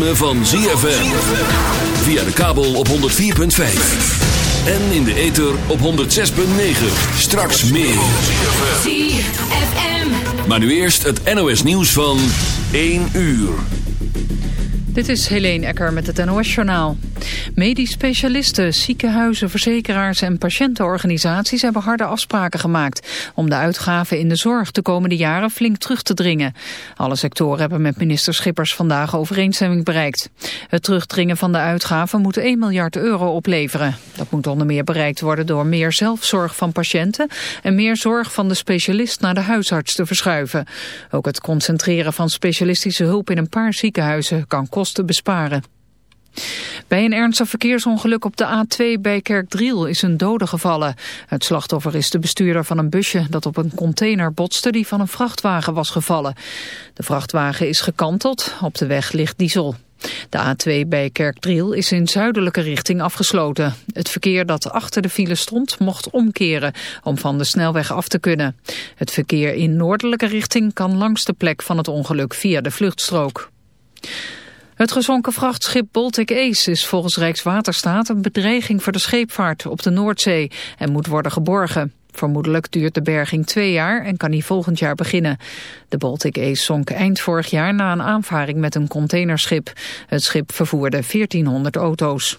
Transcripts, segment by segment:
ritme van ZFM. Via de kabel op 104.5. En in de ether op 106.9. Straks meer. ZFM. Maar nu eerst het NOS nieuws van 1 uur. Dit is Helene Ecker met het NOS-journaal. Medisch specialisten, ziekenhuizen, verzekeraars en patiëntenorganisaties hebben harde afspraken gemaakt om de uitgaven in de zorg de komende jaren flink terug te dringen. Alle sectoren hebben met minister Schippers vandaag overeenstemming bereikt. Het terugdringen van de uitgaven moet 1 miljard euro opleveren. Dat moet onder meer bereikt worden door meer zelfzorg van patiënten en meer zorg van de specialist naar de huisarts te verschuiven. Ook het concentreren van specialistische hulp in een paar ziekenhuizen kan kosten besparen. Bij een ernstig verkeersongeluk op de A2 bij Kerkdriel is een dode gevallen. Het slachtoffer is de bestuurder van een busje dat op een container botste die van een vrachtwagen was gevallen. De vrachtwagen is gekanteld, op de weg ligt diesel. De A2 bij Kerkdriel is in zuidelijke richting afgesloten. Het verkeer dat achter de file stond mocht omkeren om van de snelweg af te kunnen. Het verkeer in noordelijke richting kan langs de plek van het ongeluk via de vluchtstrook. Het gezonken vrachtschip Baltic Ace is volgens Rijkswaterstaat een bedreiging voor de scheepvaart op de Noordzee en moet worden geborgen. Vermoedelijk duurt de berging twee jaar en kan die volgend jaar beginnen. De Baltic Ace zonk eind vorig jaar na een aanvaring met een containerschip. Het schip vervoerde 1400 auto's.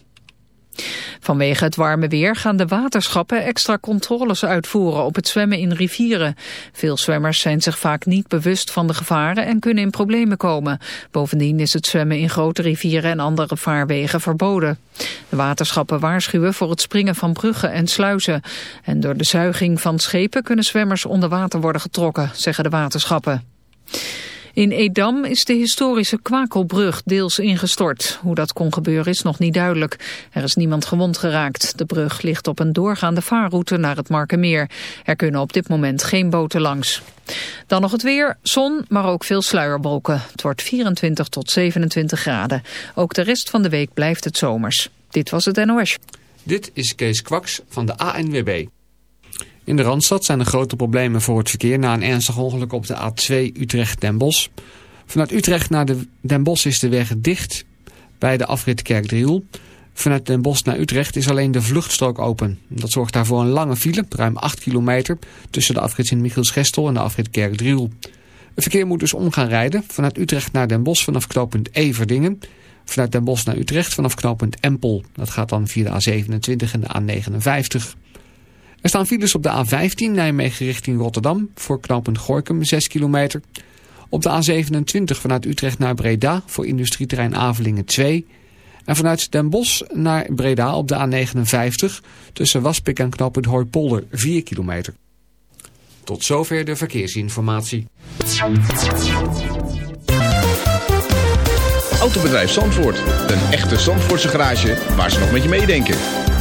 Vanwege het warme weer gaan de waterschappen extra controles uitvoeren op het zwemmen in rivieren. Veel zwemmers zijn zich vaak niet bewust van de gevaren en kunnen in problemen komen. Bovendien is het zwemmen in grote rivieren en andere vaarwegen verboden. De waterschappen waarschuwen voor het springen van bruggen en sluizen. En door de zuiging van schepen kunnen zwemmers onder water worden getrokken, zeggen de waterschappen. In Edam is de historische Kwakelbrug deels ingestort. Hoe dat kon gebeuren is nog niet duidelijk. Er is niemand gewond geraakt. De brug ligt op een doorgaande vaarroute naar het Markermeer. Er kunnen op dit moment geen boten langs. Dan nog het weer, zon, maar ook veel sluierbrokken. Het wordt 24 tot 27 graden. Ook de rest van de week blijft het zomers. Dit was het NOS. Dit is Kees Kwaks van de ANWB. In de Randstad zijn er grote problemen voor het verkeer na een ernstig ongeluk op de A2 Utrecht-Den Bosch. Vanuit Utrecht naar de Den Bosch is de weg dicht bij de afrit Kerkdriel. Vanuit Den Bosch naar Utrecht is alleen de vluchtstrook open. Dat zorgt daarvoor een lange file, ruim 8 kilometer, tussen de afrit Sint-Michiels-Gestel en de afrit Kerkdriel. Het verkeer moet dus om gaan rijden vanuit Utrecht naar Den Bosch vanaf knooppunt Everdingen. Vanuit Den Bosch naar Utrecht vanaf knooppunt Empel. Dat gaat dan via de A27 en de A59. Er staan files op de A15 Nijmegen richting Rotterdam voor knooppunt Gorkum 6 kilometer. Op de A27 vanuit Utrecht naar Breda voor industrieterrein Avelingen 2. En vanuit Den Bosch naar Breda op de A59 tussen Waspik en knooppunt Hooipolder 4 kilometer. Tot zover de verkeersinformatie. Autobedrijf Zandvoort. Een echte Zandvoortse garage waar ze nog met je meedenken.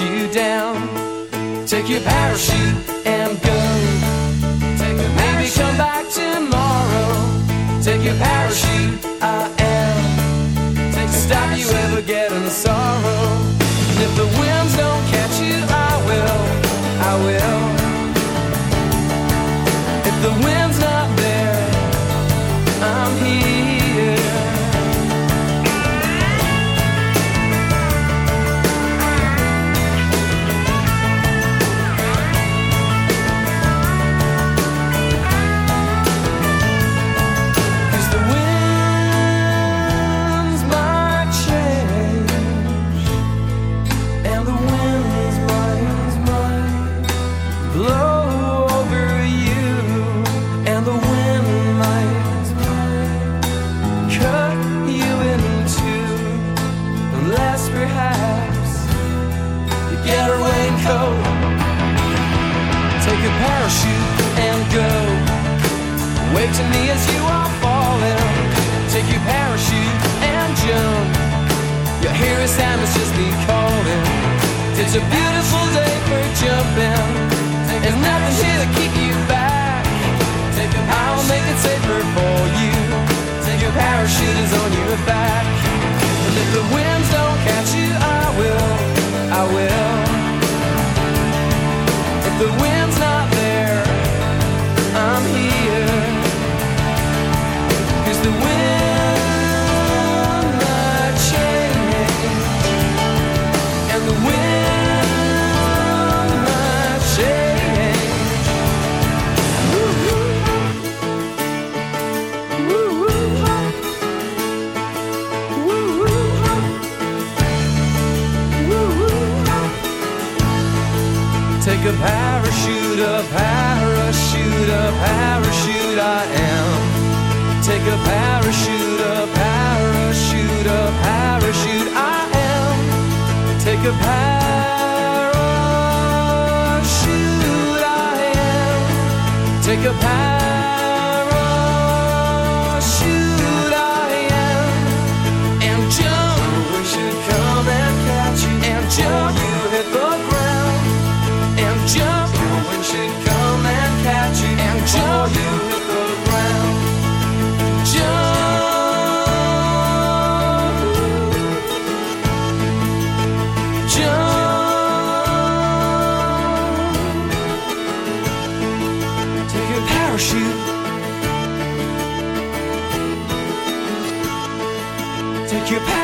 let you down. Take your parachute and go. Take a Maybe come back tomorrow. Take your parachute, I am. Take a stop parachute. you ever getting sorrow. And if the winds don't catch you, I will. I will. you pass.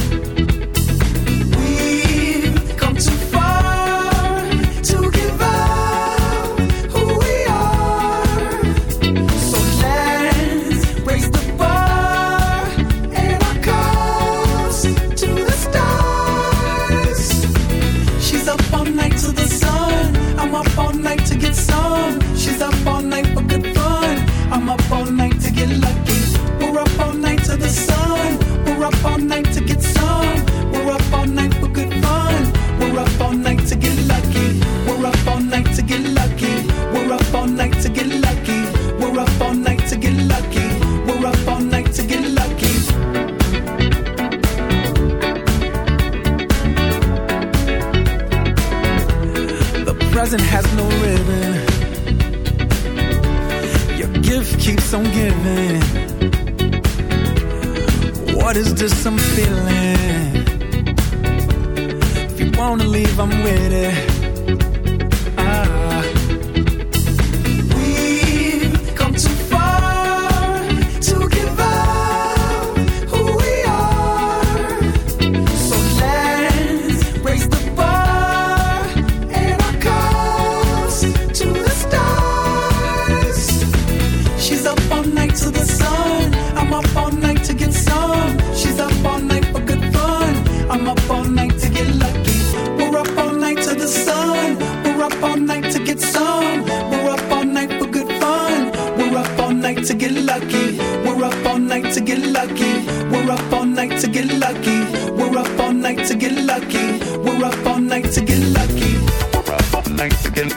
lucky. We're up all night to get lucky. We're up all night to get lucky. We're up all night to get lucky. We're up all night to get lucky. We're up all night to get.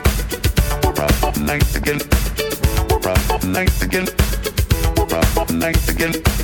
We're up all night again. We're up all night again. We're up all night again.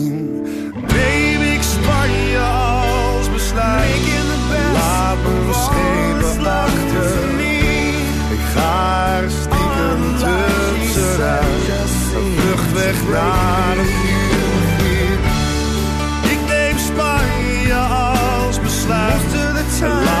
Ik ga er stiekem tussenuit. Een vlucht weg naar een nieuw. Ik neem Spanje als besluit.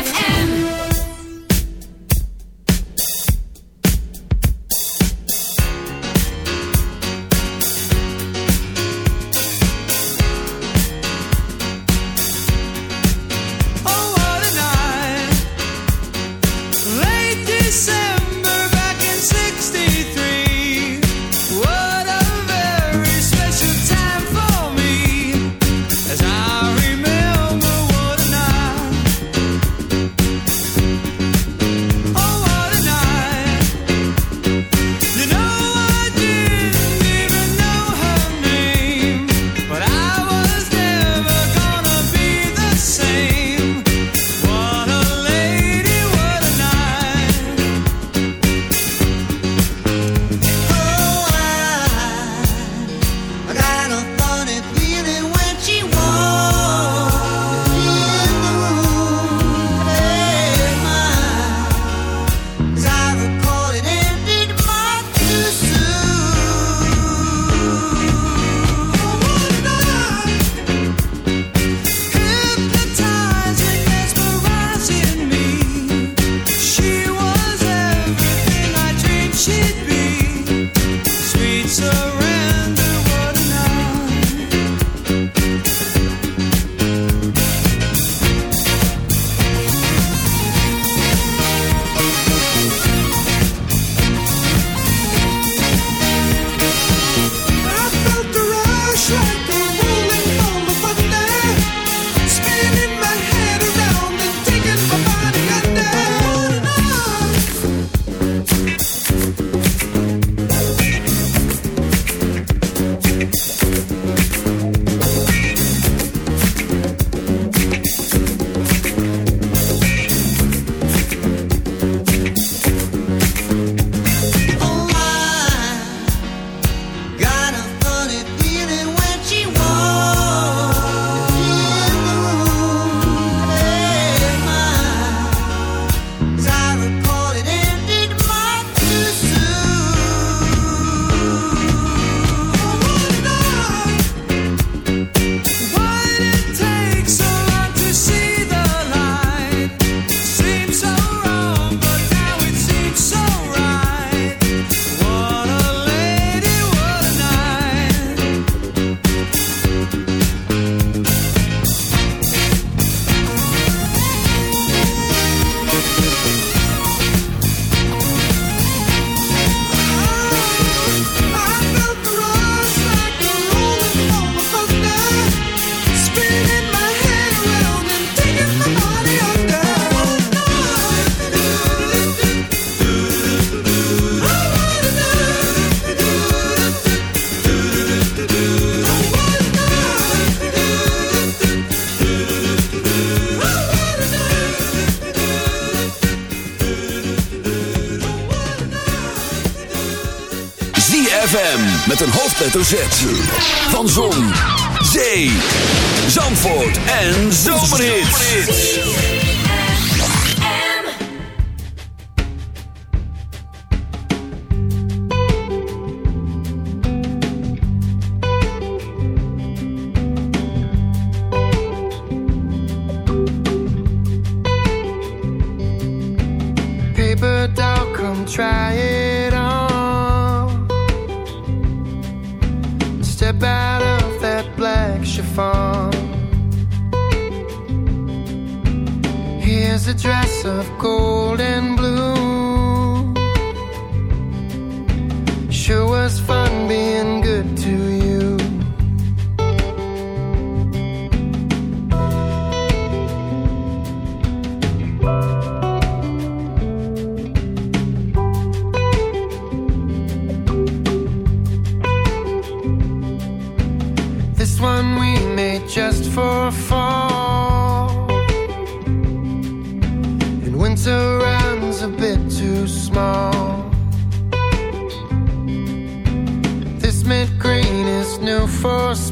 met een hoofdletter Z. Van Zon, Zee, Zandvoort en Zomerhits. Paper doll, come try it. of gold and blue.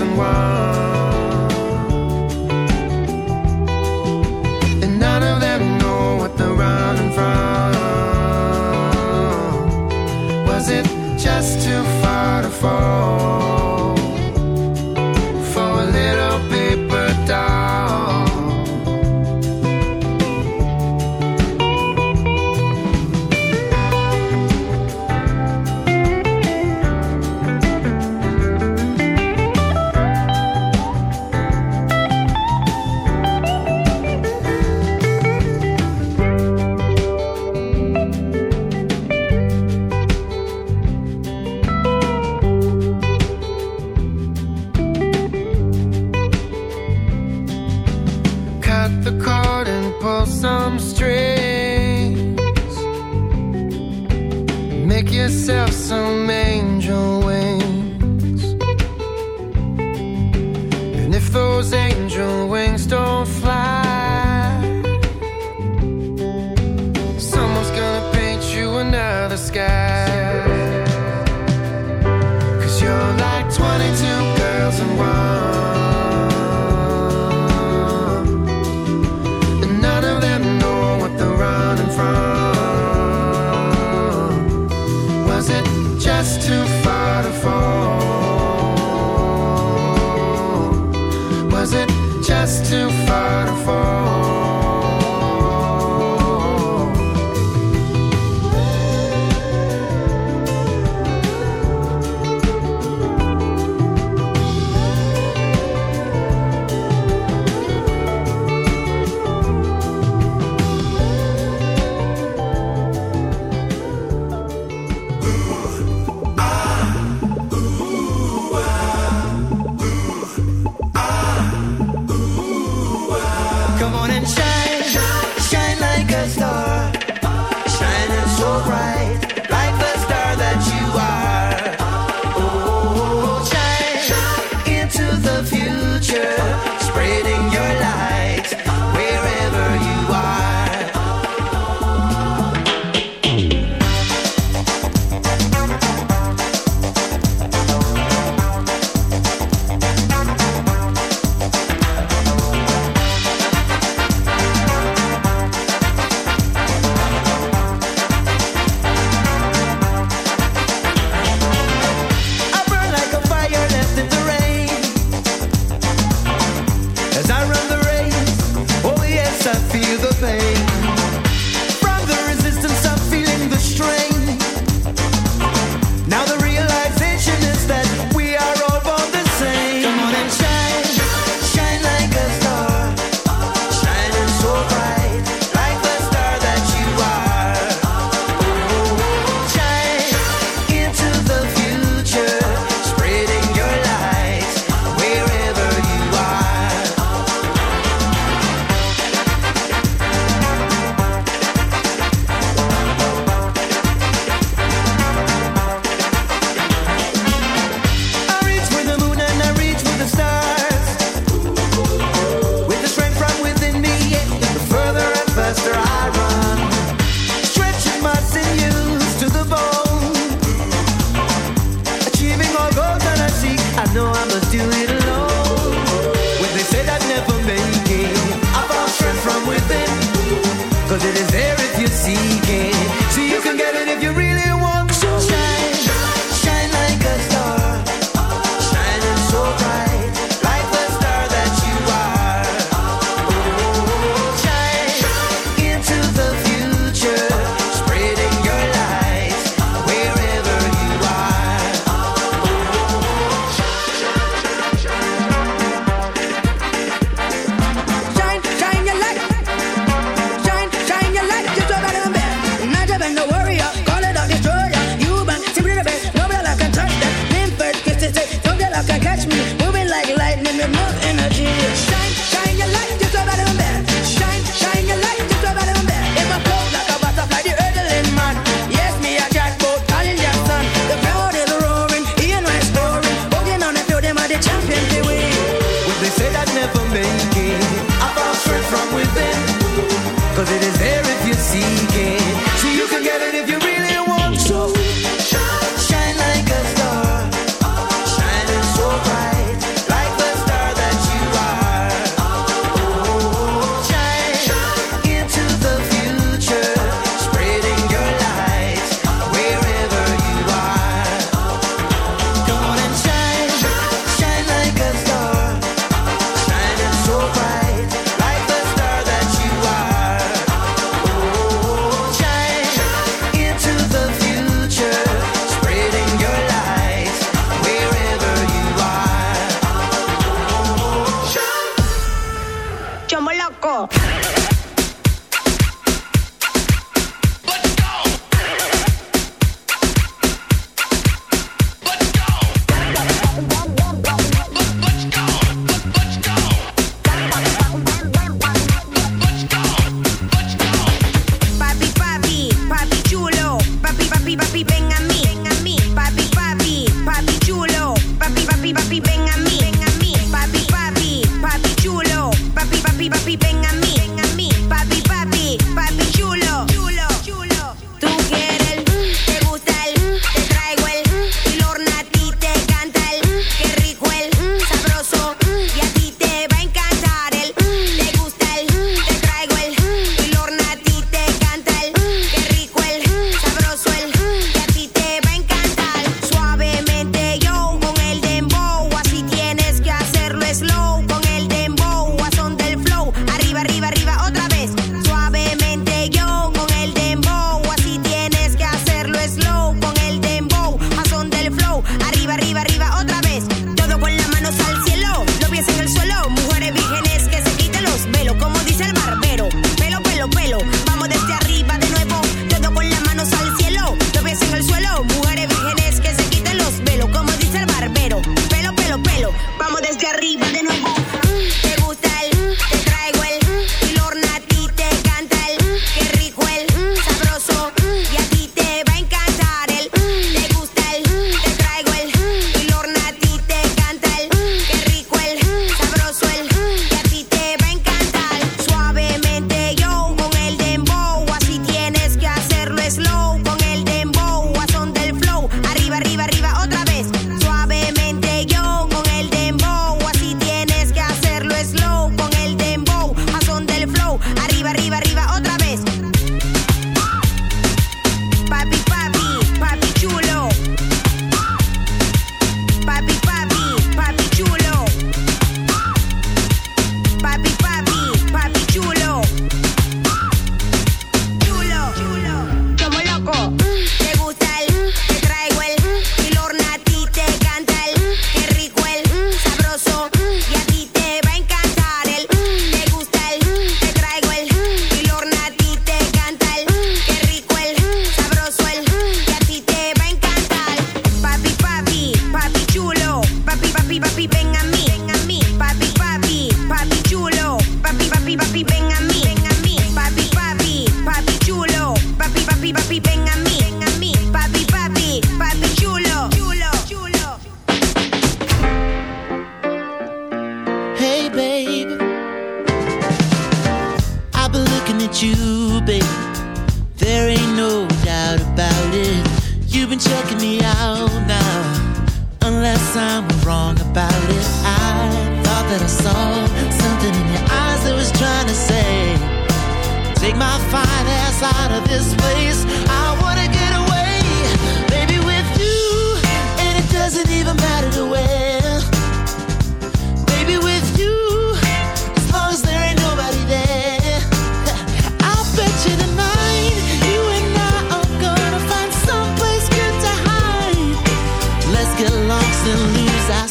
and wine.